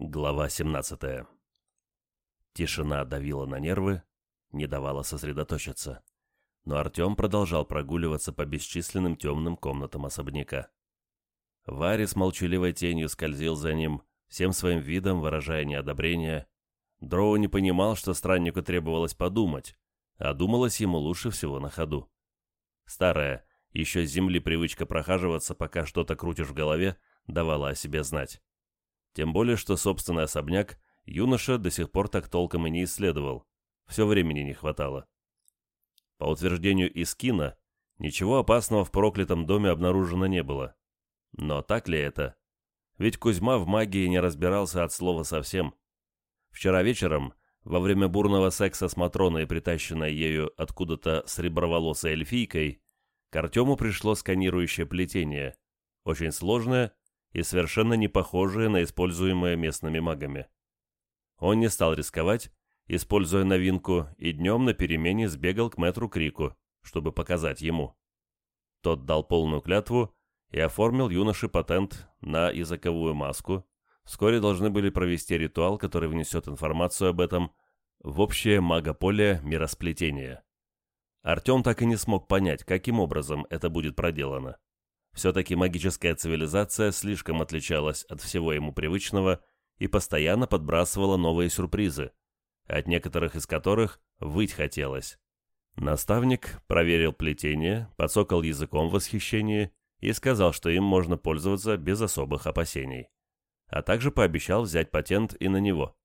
Глава 17 Тишина давила на нервы, не давала сосредоточиться. Но Артем продолжал прогуливаться по бесчисленным темным комнатам особняка. Варя с молчаливой тенью скользил за ним, всем своим видом выражая неодобрение. Дроу не понимал, что страннику требовалось подумать, а думалось ему лучше всего на ходу. Старая, еще с земли привычка прохаживаться, пока что-то крутишь в голове, давала о себе знать. Тем более, что собственный особняк юноша до сих пор так толком и не исследовал. Все времени не хватало. По утверждению Искина, ничего опасного в проклятом доме обнаружено не было. Но так ли это? Ведь Кузьма в магии не разбирался от слова совсем. Вчера вечером, во время бурного секса с Матроной, притащенной ею откуда-то с реброволосой эльфийкой, к Артему пришло сканирующее плетение, очень сложное и совершенно не похожие на используемые местными магами. Он не стал рисковать, используя новинку, и днем на перемене сбегал к мэтру Крику, чтобы показать ему. Тот дал полную клятву и оформил юноше патент на языковую маску. Вскоре должны были провести ритуал, который внесет информацию об этом в общее магополе миросплетения. Артем так и не смог понять, каким образом это будет проделано. Все-таки магическая цивилизация слишком отличалась от всего ему привычного и постоянно подбрасывала новые сюрпризы, от некоторых из которых выть хотелось. Наставник проверил плетение, подсокал языком в восхищении и сказал, что им можно пользоваться без особых опасений, а также пообещал взять патент и на него.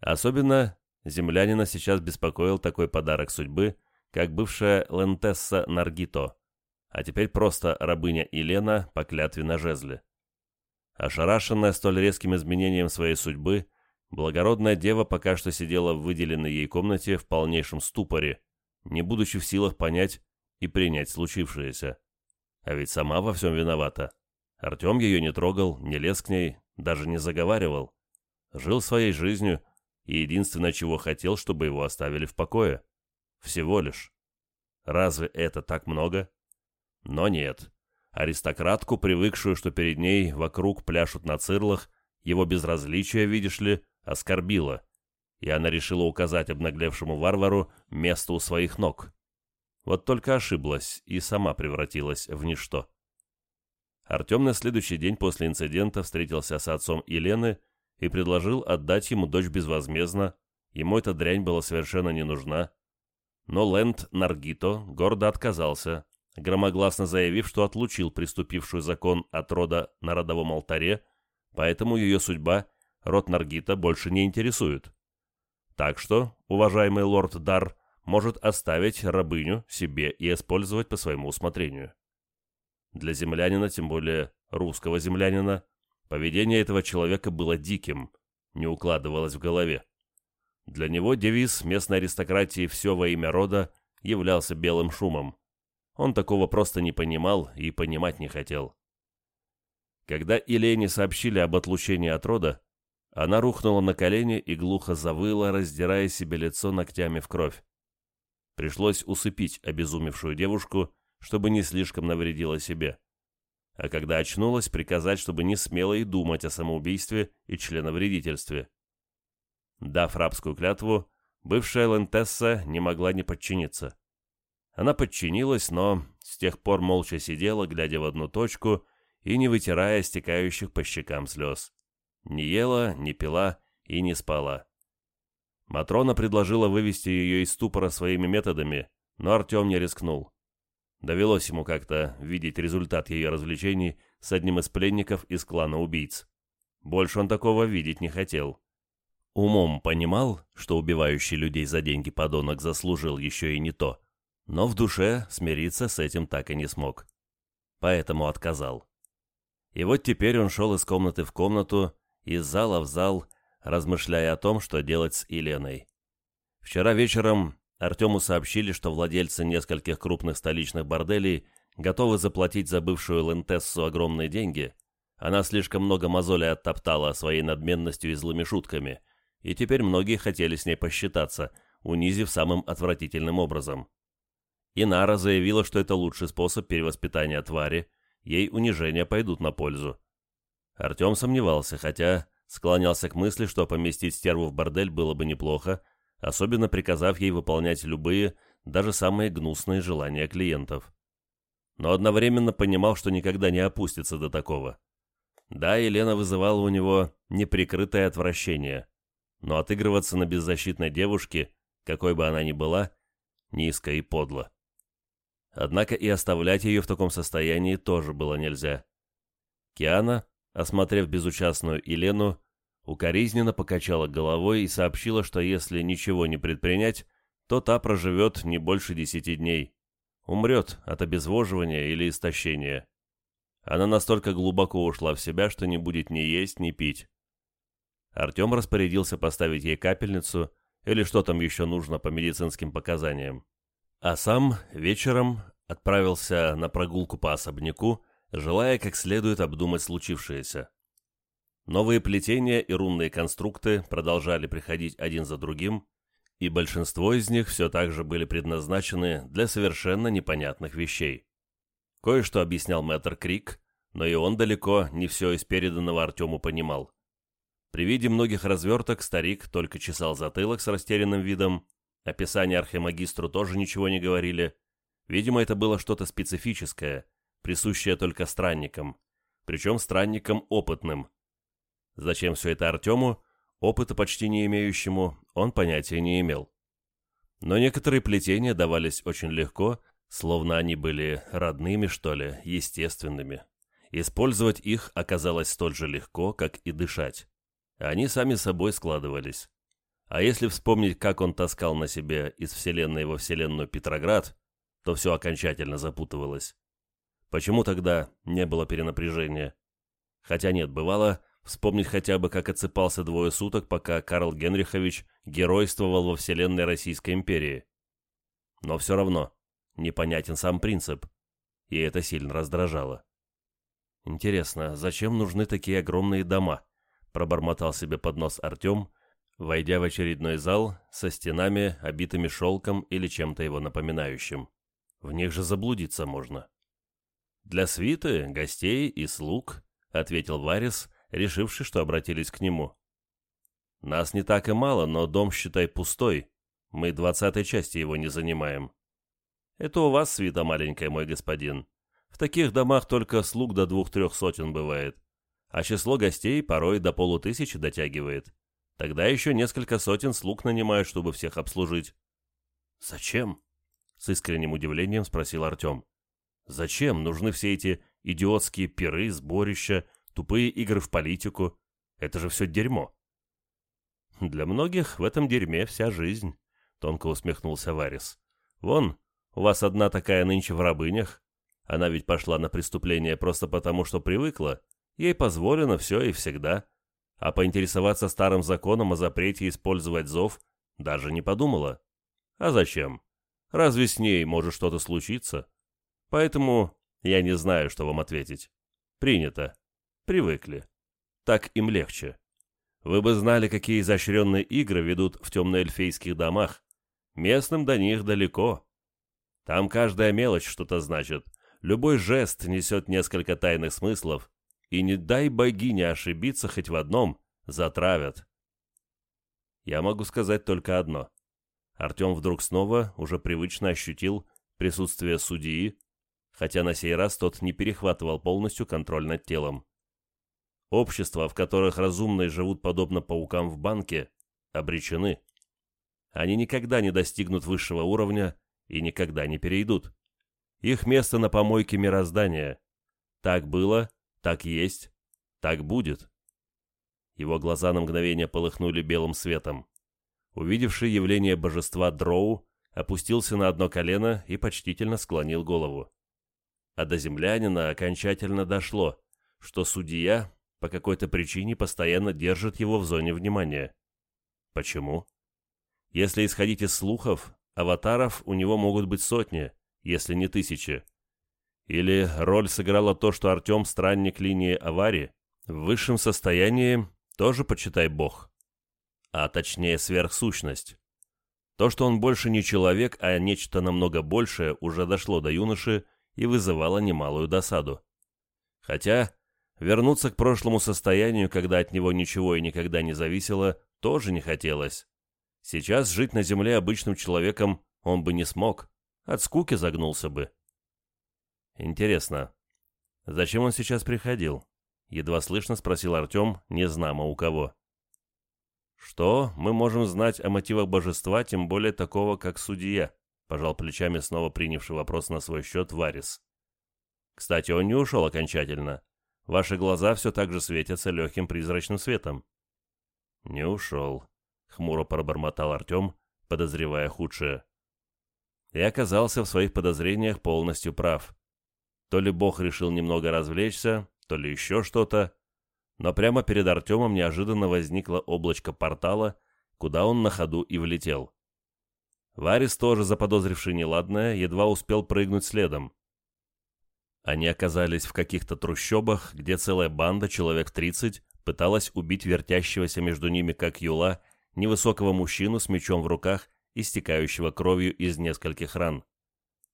Особенно землянина сейчас беспокоил такой подарок судьбы, как бывшая Лентесса Наргито – а теперь просто рабыня Елена по клятве на жезле. Ошарашенная столь резким изменением своей судьбы, благородная дева пока что сидела в выделенной ей комнате в полнейшем ступоре, не будучи в силах понять и принять случившееся. А ведь сама во всем виновата. Артем ее не трогал, не лез к ней, даже не заговаривал. Жил своей жизнью и единственное, чего хотел, чтобы его оставили в покое. Всего лишь. Разве это так много? Но нет. Аристократку, привыкшую, что перед ней вокруг пляшут на цирлах, его безразличие, видишь ли, оскорбило, и она решила указать обнаглевшему варвару место у своих ног. Вот только ошиблась и сама превратилась в ничто. Артем на следующий день после инцидента встретился с отцом Елены и предложил отдать ему дочь безвозмездно, ему эта дрянь была совершенно не нужна. Но Лэнд Наргито гордо отказался, громогласно заявив, что отлучил приступившую закон от рода на родовом алтаре, поэтому ее судьба род Наргита больше не интересует. Так что, уважаемый лорд Дар может оставить рабыню себе и использовать по своему усмотрению. Для землянина, тем более русского землянина, поведение этого человека было диким, не укладывалось в голове. Для него девиз местной аристократии «все во имя рода» являлся белым шумом. Он такого просто не понимал и понимать не хотел. Когда Илене сообщили об отлучении от рода, она рухнула на колени и глухо завыла, раздирая себе лицо ногтями в кровь. Пришлось усыпить обезумевшую девушку, чтобы не слишком навредила себе. А когда очнулась, приказать, чтобы не смело и думать о самоубийстве и членовредительстве. Дав рабскую клятву, бывшая Лентесса не могла не подчиниться. Она подчинилась, но с тех пор молча сидела, глядя в одну точку и не вытирая стекающих по щекам слез. Не ела, не пила и не спала. Матрона предложила вывести ее из ступора своими методами, но Артем не рискнул. Довелось ему как-то видеть результат ее развлечений с одним из пленников из клана убийц. Больше он такого видеть не хотел. Умом понимал, что убивающий людей за деньги подонок заслужил еще и не то, но в душе смириться с этим так и не смог. Поэтому отказал. И вот теперь он шел из комнаты в комнату, из зала в зал, размышляя о том, что делать с Еленой. Вчера вечером Артему сообщили, что владельцы нескольких крупных столичных борделей готовы заплатить за бывшую Лентессу огромные деньги. Она слишком много мозолей оттоптала своей надменностью и злыми шутками, и теперь многие хотели с ней посчитаться, унизив самым отвратительным образом. Инара заявила, что это лучший способ перевоспитания твари, ей унижения пойдут на пользу. Артем сомневался, хотя Склонялся к мысли, что поместить стерву в бордель было бы неплохо, особенно приказав ей выполнять любые, даже самые гнусные желания клиентов. Но одновременно понимал, что никогда не опустится до такого. Да, Елена вызывала у него неприкрытое отвращение, но отыгрываться на беззащитной девушке, какой бы она ни была, низко и подло. Однако и оставлять ее в таком состоянии тоже было нельзя. Киана, осмотрев безучастную Елену, укоризненно покачала головой и сообщила, что если ничего не предпринять, то та проживет не больше десяти дней. Умрет от обезвоживания или истощения. Она настолько глубоко ушла в себя, что не будет ни есть, ни пить. Артем распорядился поставить ей капельницу или что там еще нужно по медицинским показаниям. А сам вечером отправился на прогулку по особняку, желая как следует обдумать случившееся. Новые плетения и рунные конструкты продолжали приходить один за другим, и большинство из них все так же были предназначены для совершенно непонятных вещей. Кое-что объяснял мэтр Крик, но и он далеко не все из переданного Артему понимал. При виде многих разверток старик только чесал затылок с растерянным видом, описания архимагистру тоже ничего не говорили. Видимо, это было что-то специфическое, присущее только странникам, причем странникам опытным. Зачем все это Артему, опыта почти не имеющему, он понятия не имел. Но некоторые плетения давались очень легко, словно они были родными, что ли, естественными. Использовать их оказалось столь же легко, как и дышать. Они сами собой складывались. А если вспомнить, как он таскал на себе из вселенной во вселенную Петроград, то все окончательно запутывалось. Почему тогда не было перенапряжения? Хотя нет, бывало, вспомнить хотя бы, как отсыпался двое суток, пока Карл Генрихович геройствовал во вселенной Российской империи. Но все равно, непонятен сам принцип, и это сильно раздражало. «Интересно, зачем нужны такие огромные дома?» — пробормотал себе под нос Артем, войдя в очередной зал со стенами, обитыми шелком или чем-то его напоминающим. В них же заблудиться можно. «Для свиты, гостей и слуг», — ответил Варис, решивший, что обратились к нему. «Нас не так и мало, но дом, считай, пустой. Мы двадцатой части его не занимаем». «Это у вас свита маленькая, мой господин. В таких домах только слуг до двух-трех сотен бывает, а число гостей порой до полутысячи дотягивает. Тогда еще несколько сотен слуг нанимают, чтобы всех обслужить». «Зачем?» — с искренним удивлением спросил Артем. «Зачем нужны все эти идиотские пиры, сборища, тупые игры в политику? Это же все дерьмо». «Для многих в этом дерьме вся жизнь», — тонко усмехнулся Варис. «Вон, у вас одна такая нынче в рабынях, она ведь пошла на преступление просто потому, что привыкла. Ей позволено все и всегда. А поинтересоваться старым законом о запрете использовать зов даже не подумала. А зачем? Разве с ней может что-то случиться? Поэтому я не знаю, что вам ответить. Принято. Привыкли. Так им легче. Вы бы знали, какие изощренные игры ведут в темноэльфейских домах. Местным до них далеко. Там каждая мелочь что-то значит, Любой жест несет несколько тайных смыслов, и не дай богине ошибиться хоть в одном, затравят. Я могу сказать только одно. Артем вдруг снова уже привычно ощутил присутствие судьи, хотя на сей раз тот не перехватывал полностью контроль над телом. Общества, в которых разумные живут подобно паукам в банке, обречены. Они никогда не достигнут высшего уровня и никогда не перейдут. Их место на помойке мироздания. Так было, так есть, так будет. Его глаза на мгновение полыхнули белым светом. Увидевший явление божества Дроу, опустился на одно колено и почтительно склонил голову. А до землянина окончательно дошло, что судья по какой-то причине постоянно держит его в зоне внимания. Почему? Если исходить из слухов, аватаров у него могут быть сотни, если не тысячи. Или роль сыграла то, что Артем странник линии аварии, в высшем состоянии тоже почитай бог. А точнее сверхсущность. То, что он больше не человек, а нечто намного большее, уже дошло до юноши и вызывало немалую досаду. Хотя, Вернуться к прошлому состоянию, когда от него ничего и никогда не зависело, тоже не хотелось. Сейчас жить на земле обычным человеком он бы не смог, от скуки загнулся бы. Интересно, зачем он сейчас приходил? Едва слышно спросил Артем, не знамо у кого. Что мы можем знать о мотивах божества, тем более такого, как судья? Пожал плечами снова принявший вопрос на свой счет Варис. Кстати, он не ушел окончательно. Ваши глаза все так же светятся легким призрачным светом. Не ушел, хмуро пробормотал Артем, подозревая худшее. И оказался в своих подозрениях полностью прав. То ли Бог решил немного развлечься, то ли еще что-то, но прямо перед Артемом неожиданно возникло облачко портала, куда он на ходу и влетел. Варис, тоже заподозривший неладное, едва успел прыгнуть следом. Они оказались в каких-то трущобах, где целая банда, человек 30, пыталась убить вертящегося между ними, как юла, невысокого мужчину с мечом в руках, истекающего кровью из нескольких ран.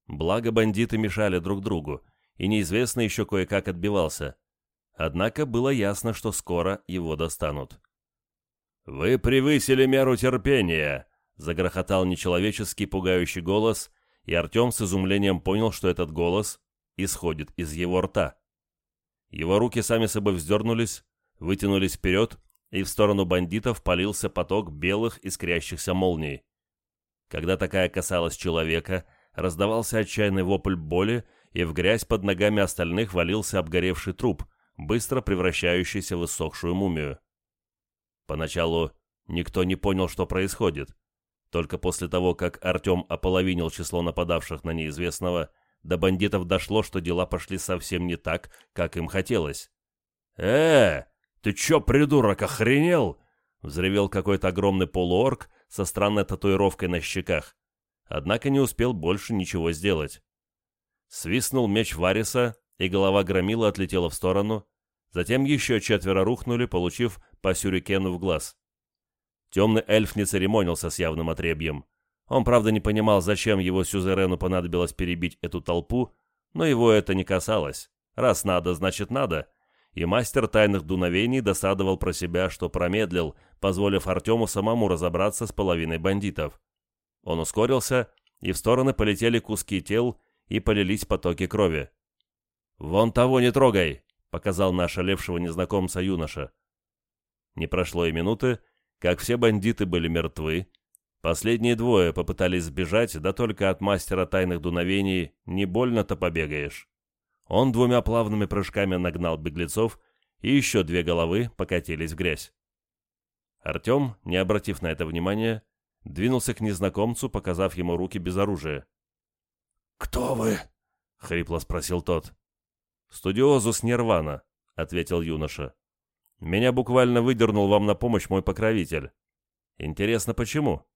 Благо бандиты мешали друг другу, и неизвестно еще кое-как отбивался. Однако было ясно, что скоро его достанут. «Вы превысили меру терпения!» — загрохотал нечеловеческий пугающий голос, и Артем с изумлением понял, что этот голос исходит из его рта. Его руки сами собой вздернулись, вытянулись вперед, и в сторону бандитов полился поток белых искрящихся молний. Когда такая касалась человека, раздавался отчаянный вопль боли, и в грязь под ногами остальных валился обгоревший труп, быстро превращающийся в иссохшую мумию. Поначалу никто не понял, что происходит. Только после того, как Артем ополовинил число нападавших на неизвестного, до бандитов дошло, что дела пошли совсем не так, как им хотелось. «Э, ты чё, придурок, охренел?» — взревел какой-то огромный полуорг со странной татуировкой на щеках. Однако не успел больше ничего сделать. Свистнул меч Вариса, и голова громила отлетела в сторону. Затем еще четверо рухнули, получив по сюрикену в глаз. Темный эльф не церемонился с явным отребьем. Он, правда, не понимал, зачем его сюзерену понадобилось перебить эту толпу, но его это не касалось. Раз надо, значит надо. И мастер тайных дуновений досадовал про себя, что промедлил, позволив Артему самому разобраться с половиной бандитов. Он ускорился, и в стороны полетели куски тел, и полились потоки крови. «Вон того не трогай!» — показал наш олевшего незнакомца юноша. Не прошло и минуты, как все бандиты были мертвы. Последние двое попытались сбежать, да только от мастера тайных дуновений не больно-то побегаешь. Он двумя плавными прыжками нагнал беглецов, и еще две головы покатились в грязь. Артем, не обратив на это внимания, двинулся к незнакомцу, показав ему руки без оружия. «Кто вы?» — хрипло спросил тот. «Студиозус Нирвана», — ответил юноша. «Меня буквально выдернул вам на помощь мой покровитель. Интересно, почему?»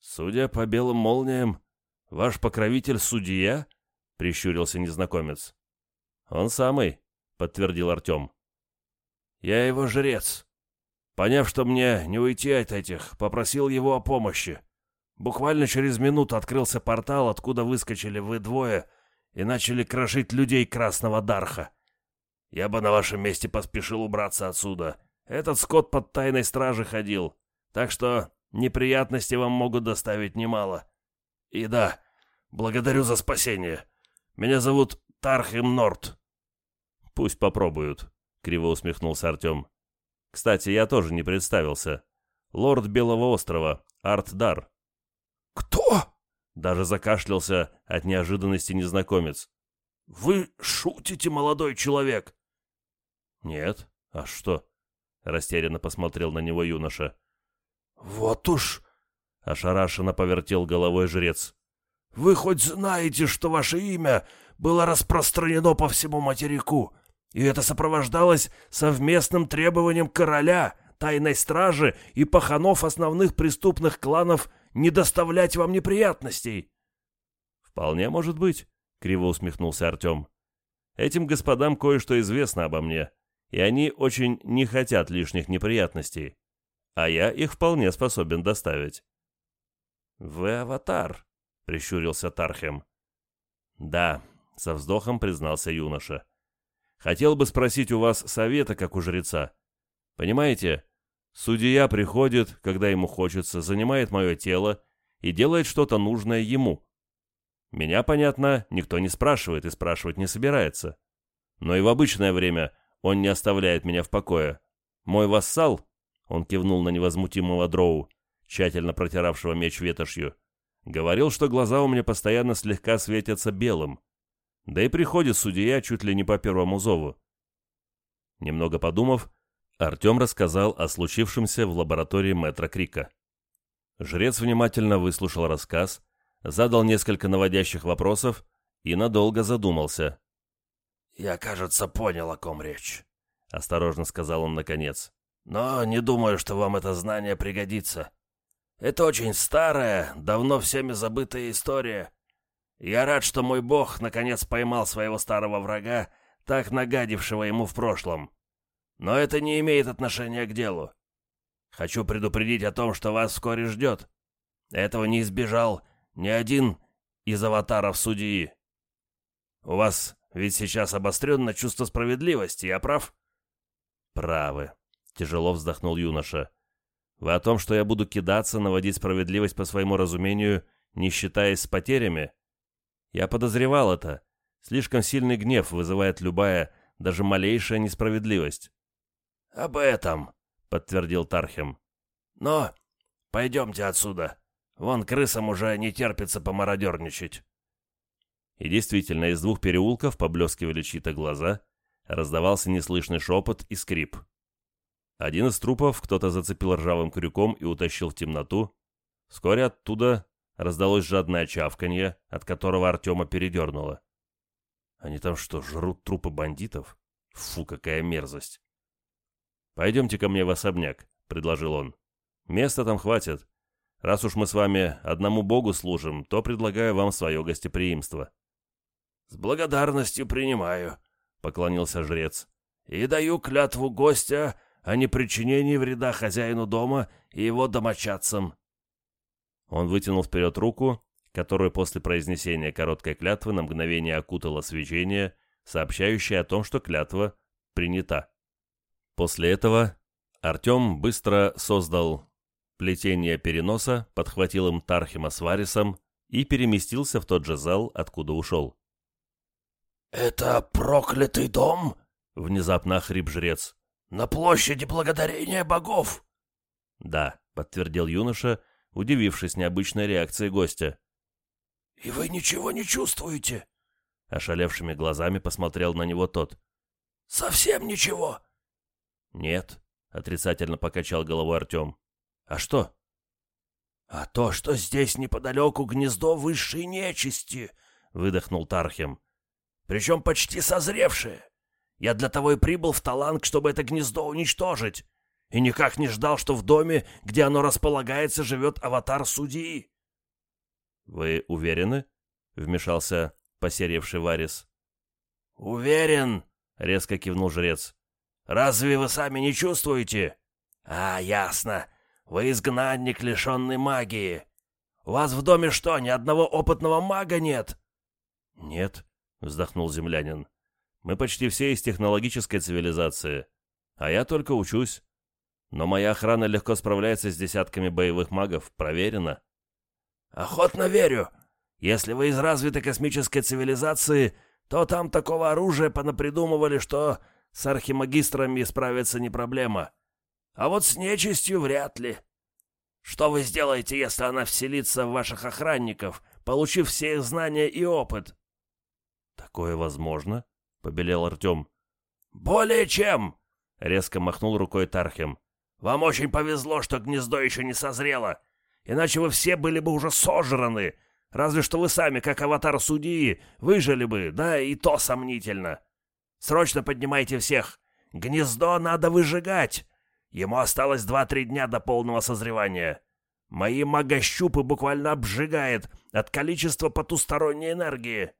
«Судя по белым молниям, ваш покровитель судья?» — прищурился незнакомец. «Он самый», — подтвердил Артем. «Я его жрец. Поняв, что мне не уйти от этих, попросил его о помощи. Буквально через минуту открылся портал, откуда выскочили вы двое и начали крошить людей Красного Дарха. Я бы на вашем месте поспешил убраться отсюда. Этот скот под тайной стражи ходил, так что неприятности вам могут доставить немало. И да, благодарю за спасение. Меня зовут Тархим Норт». «Пусть попробуют», — криво усмехнулся Артем. «Кстати, я тоже не представился. Лорд Белого острова, Арт Дар». «Кто?» — даже закашлялся от неожиданности незнакомец. «Вы шутите, молодой человек?» «Нет. А что?» — растерянно посмотрел на него юноша. «Вот уж...» — ошарашенно повертел головой жрец. «Вы хоть знаете, что ваше имя было распространено по всему материку, и это сопровождалось совместным требованием короля, тайной стражи и паханов основных преступных кланов не доставлять вам неприятностей?» «Вполне может быть», — криво усмехнулся Артем. «Этим господам кое-что известно обо мне, и они очень не хотят лишних неприятностей, а я их вполне способен доставить». «Вы аватар», — прищурился Тархем. «Да», — со вздохом признался юноша. Хотел бы спросить у вас совета, как у жреца. Понимаете, судья приходит, когда ему хочется, занимает мое тело и делает что-то нужное ему. Меня, понятно, никто не спрашивает и спрашивать не собирается. Но и в обычное время он не оставляет меня в покое. Мой вассал, он кивнул на невозмутимого дроу, тщательно протиравшего меч ветошью, говорил, что глаза у меня постоянно слегка светятся белым. Да и приходит судья чуть ли не по первому зову. Немного подумав, Артем рассказал о случившемся в лаборатории мэтра Крика. Жрец внимательно выслушал рассказ, задал несколько наводящих вопросов и надолго задумался. «Я, кажется, понял, о ком речь», — осторожно сказал он наконец. «Но не думаю, что вам это знание пригодится. Это очень старая, давно всеми забытая история, я рад, что мой бог наконец поймал своего старого врага, так нагадившего ему в прошлом. Но это не имеет отношения к делу. Хочу предупредить о том, что вас вскоре ждет. Этого не избежал ни один из аватаров судьи. У вас ведь сейчас обостренное чувство справедливости, я прав? Правы. Тяжело вздохнул юноша. Вы о том, что я буду кидаться, наводить справедливость по своему разумению, не считаясь с потерями? Я подозревал это. Слишком сильный гнев вызывает любая, даже малейшая несправедливость. «Об этом», — подтвердил Тархем. «Но пойдемте отсюда. Вон крысам уже не терпится помародерничать». И действительно, из двух переулков поблескивали чьи-то глаза, раздавался неслышный шепот и скрип. Один из трупов кто-то зацепил ржавым крюком и утащил в темноту. Вскоре оттуда Раздалось жадное чавканье, от которого Артема передернуло. Они там что, жрут трупы бандитов? Фу, какая мерзость. «Пойдемте ко мне в особняк», — предложил он. «Места там хватит. Раз уж мы с вами одному богу служим, то предлагаю вам свое гостеприимство». «С благодарностью принимаю», — поклонился жрец. «И даю клятву гостя о непричинении вреда хозяину дома и его домочадцам». Он вытянул вперед руку, которую после произнесения короткой клятвы на мгновение окутало свечение, сообщающее о том, что клятва принята. После этого Артем быстро создал плетение переноса, подхватил им Тархима с Варисом и переместился в тот же зал, откуда ушел. «Это проклятый дом?» — внезапно охрип жрец. «На площади благодарения богов!» «Да», — подтвердил юноша, — удивившись необычной реакции гостя. «И вы ничего не чувствуете?» Ошалевшими глазами посмотрел на него тот. «Совсем ничего?» «Нет», — отрицательно покачал головой Артем. «А что?» «А то, что здесь неподалеку гнездо высшей нечисти», — выдохнул Тархем. «Причем почти созревшее. Я для того и прибыл в Таланг, чтобы это гнездо уничтожить и никак не ждал, что в доме, где оно располагается, живет аватар судьи. «Вы уверены?» — вмешался посеревший Варис. «Уверен», — резко кивнул жрец. «Разве вы сами не чувствуете?» «А, ясно. Вы изгнанник, лишенный магии. У вас в доме что, ни одного опытного мага нет?» «Нет», — вздохнул землянин. «Мы почти все из технологической цивилизации, а я только учусь. Но моя охрана легко справляется с десятками боевых магов, проверено. Охотно верю. Если вы из развитой космической цивилизации, то там такого оружия понапридумывали, что с архимагистрами справиться не проблема. А вот с нечистью вряд ли. Что вы сделаете, если она вселится в ваших охранников, получив все их знания и опыт? Такое возможно? Побелел Артем. Более чем! Резко махнул рукой Тархем. Вам очень повезло, что гнездо еще не созрело, иначе вы все были бы уже сожраны. Разве что вы сами, как аватар судьи, выжили бы, да и то сомнительно. Срочно поднимайте всех. Гнездо надо выжигать. Ему осталось два-три дня до полного созревания. Мои магощупы буквально обжигает от количества потусторонней энергии.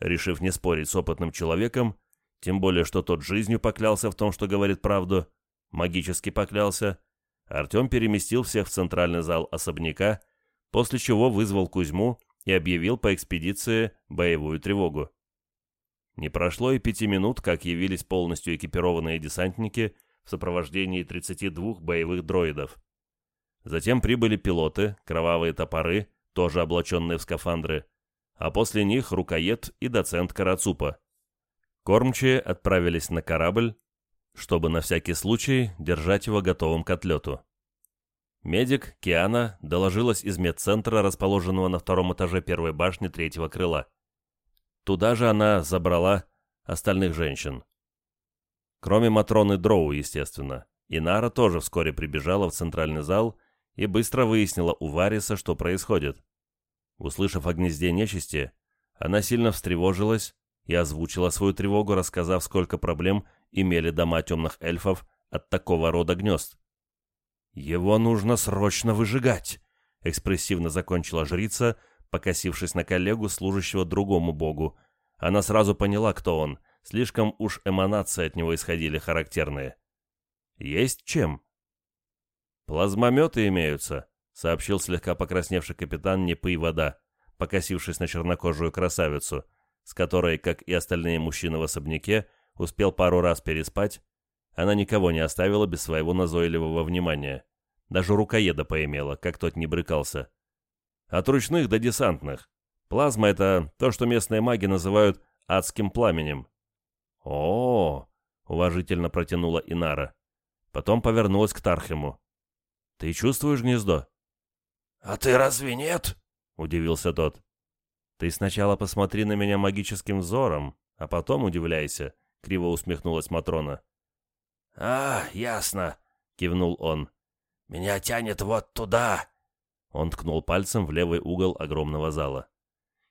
Решив не спорить с опытным человеком, тем более, что тот жизнью поклялся в том, что говорит правду, магически поклялся, Артем переместил всех в центральный зал особняка, после чего вызвал Кузьму и объявил по экспедиции боевую тревогу. Не прошло и пяти минут, как явились полностью экипированные десантники в сопровождении 32 боевых дроидов. Затем прибыли пилоты, кровавые топоры, тоже облаченные в скафандры, а после них рукоед и доцент Карацупа. Кормчие отправились на корабль, чтобы на всякий случай держать его готовым к отлету. Медик Киана доложилась из медцентра, расположенного на втором этаже первой башни третьего крыла. Туда же она забрала остальных женщин. Кроме Матроны Дроу, естественно. Инара тоже вскоре прибежала в центральный зал и быстро выяснила у Вариса, что происходит. Услышав о гнезде нечисти, она сильно встревожилась и озвучила свою тревогу, рассказав, сколько проблем имели дома темных эльфов от такого рода гнезд. «Его нужно срочно выжигать», — экспрессивно закончила жрица, покосившись на коллегу, служащего другому богу. Она сразу поняла, кто он. Слишком уж эманации от него исходили характерные. «Есть чем?» «Плазмометы имеются», — сообщил слегка покрасневший капитан Непы вода, покосившись на чернокожую красавицу, с которой, как и остальные мужчины в особняке, успел пару раз переспать она никого не оставила без своего назойливого внимания. Даже рукоеда поимела, как тот не брыкался. От ручных до десантных. Плазма — это то, что местные маги называют адским пламенем. о, -о, -о уважительно протянула Инара. Потом повернулась к Тархему. «Ты чувствуешь гнездо?» «А ты разве нет?» — удивился тот. «Ты сначала посмотри на меня магическим взором, а потом удивляйся», — криво усмехнулась Матрона. «А, ясно», — кивнул он. «Меня тянет вот туда». Он ткнул пальцем в левый угол огромного зала.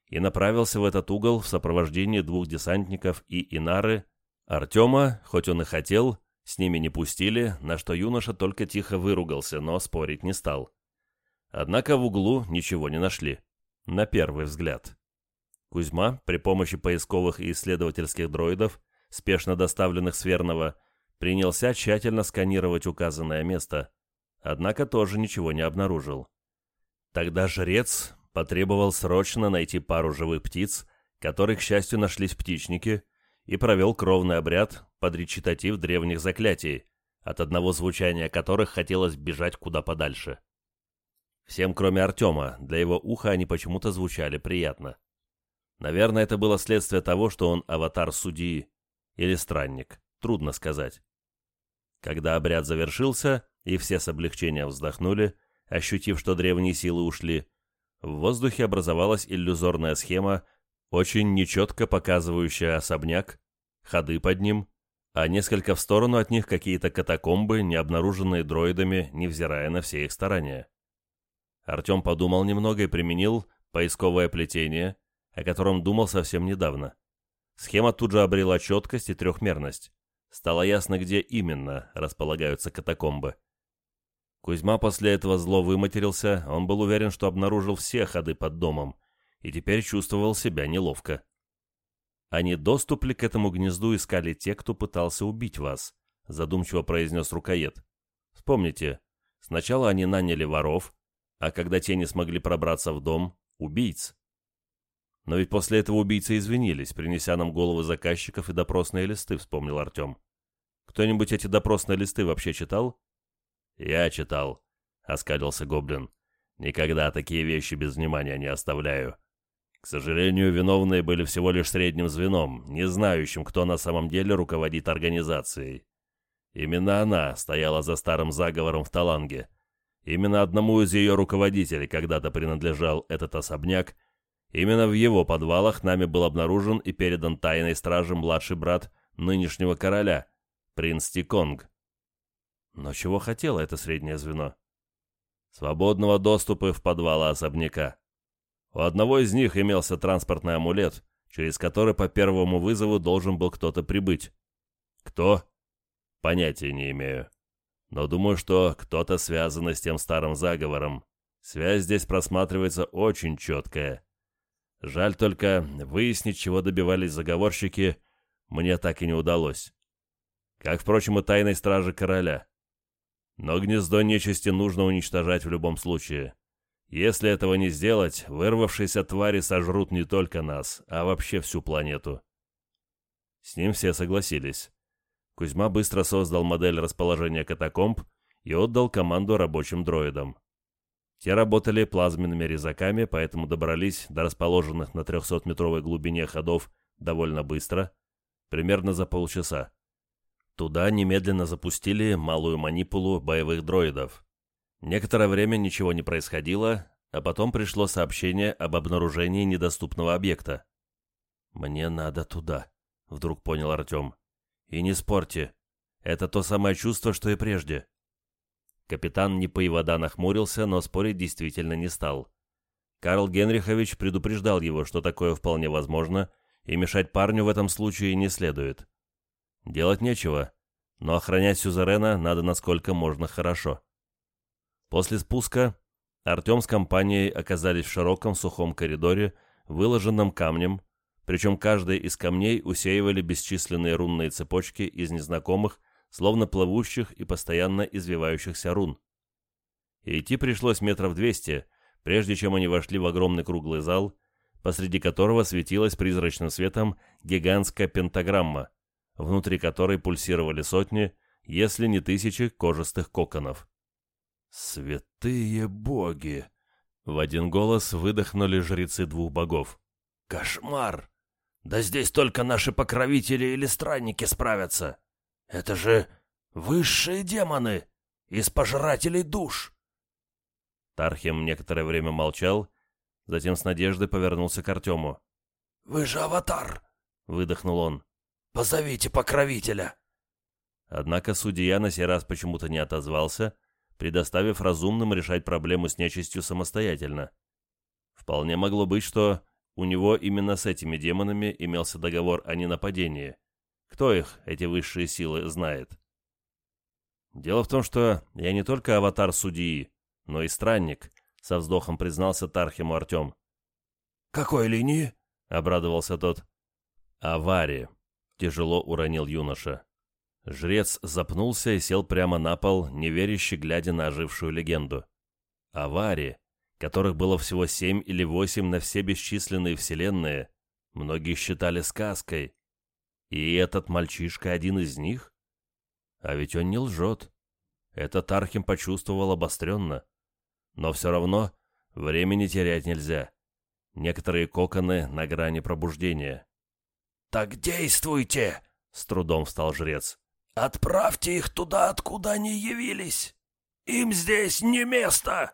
И направился в этот угол в сопровождении двух десантников и Инары. Артема, хоть он и хотел, с ними не пустили, на что юноша только тихо выругался, но спорить не стал. Однако в углу ничего не нашли. На первый взгляд. Кузьма при помощи поисковых и исследовательских дроидов, спешно доставленных с Верного, принялся тщательно сканировать указанное место, однако тоже ничего не обнаружил. Тогда жрец потребовал срочно найти пару живых птиц, которые, к счастью, нашлись птичники, и провел кровный обряд под речитатив древних заклятий, от одного звучания которых хотелось бежать куда подальше. Всем, кроме Артема, для его уха они почему-то звучали приятно. Наверное, это было следствие того, что он аватар судьи или странник, трудно сказать. Когда обряд завершился, и все с облегчением вздохнули, ощутив, что древние силы ушли, в воздухе образовалась иллюзорная схема, очень нечетко показывающая особняк, ходы под ним, а несколько в сторону от них какие-то катакомбы, не обнаруженные дроидами, невзирая на все их старания. Артем подумал немного и применил поисковое плетение, о котором думал совсем недавно. Схема тут же обрела четкость и трехмерность. Стало ясно, где именно располагаются катакомбы. Кузьма после этого зло выматерился, он был уверен, что обнаружил все ходы под домом, и теперь чувствовал себя неловко. «Они доступ ли к этому гнезду искали те, кто пытался убить вас?» — задумчиво произнес рукоед. «Вспомните, сначала они наняли воров, а когда те не смогли пробраться в дом — убийц. Но ведь после этого убийцы извинились, принеся нам головы заказчиков и допросные листы, вспомнил Артем. Кто-нибудь эти допросные листы вообще читал? Я читал, оскалился Гоблин. Никогда такие вещи без внимания не оставляю. К сожалению, виновные были всего лишь средним звеном, не знающим, кто на самом деле руководит организацией. Именно она стояла за старым заговором в Таланге. Именно одному из ее руководителей когда-то принадлежал этот особняк, Именно в его подвалах нами был обнаружен и передан тайной страже младший брат нынешнего короля, принц Тиконг. Но чего хотело это среднее звено? Свободного доступа в подвалы особняка. У одного из них имелся транспортный амулет, через который по первому вызову должен был кто-то прибыть. Кто? Понятия не имею. Но думаю, что кто-то связан с тем старым заговором. Связь здесь просматривается очень четкая. Жаль только, выяснить, чего добивались заговорщики, мне так и не удалось. Как, впрочем, и тайной стражи короля. Но гнездо нечисти нужно уничтожать в любом случае. Если этого не сделать, вырвавшиеся твари сожрут не только нас, а вообще всю планету. С ним все согласились. Кузьма быстро создал модель расположения катакомб и отдал команду рабочим дроидам. Те работали плазменными резаками, поэтому добрались до расположенных на 300-метровой глубине ходов довольно быстро, примерно за полчаса. Туда немедленно запустили малую манипулу боевых дроидов. Некоторое время ничего не происходило, а потом пришло сообщение об обнаружении недоступного объекта. «Мне надо туда», — вдруг понял Артем. И не спорьте. Это то самое чувство, что и прежде. Капитан Непоевода нахмурился, но спорить действительно не стал. Карл Генрихович предупреждал его, что такое вполне возможно, и мешать парню в этом случае не следует. Делать нечего, но охранять Сюзерена надо насколько можно хорошо. После спуска Артем с компанией оказались в широком сухом коридоре, выложенном камнем, причем каждый из камней усеивали бесчисленные рунные цепочки из незнакомых, словно плывущих и постоянно извивающихся рун. И идти пришлось метров двести, прежде чем они вошли в огромный круглый зал, посреди которого светилась призрачным светом гигантская пентаграмма, внутри которой пульсировали сотни, если не тысячи кожистых коконов. «Святые боги!» — в один голос выдохнули жрецы двух богов. «Кошмар! Да здесь только наши покровители или странники справятся. Это же высшие демоны из пожирателей душ. Тархим некоторое время молчал, затем с надеждой повернулся к Артему. «Вы же аватар!» — выдохнул он. «Позовите покровителя!» Однако судья на сей раз почему-то не отозвался, предоставив разумным решать проблему с нечистью самостоятельно. Вполне могло быть, что у него именно с этими демонами имелся договор о ненападении. Кто их, эти высшие силы, знает? Дело в том, что я не только аватар судьи, но и странник, со вздохом признался Тархиму Артем. «Какой линии?» — обрадовался тот. «Аварии», — тяжело уронил юноша. Жрец запнулся и сел прямо на пол, неверяще глядя на ожившую легенду. Аварии, которых было всего семь или восемь на все бесчисленные вселенные, многие считали сказкой. И этот мальчишка один из них? А ведь он не лжет. Этот Архим почувствовал обостренно. Но все равно времени терять нельзя. Некоторые коконы на грани пробуждения. «Так действуйте!» — с трудом встал жрец. «Отправьте их туда, откуда они явились! Им здесь не место!»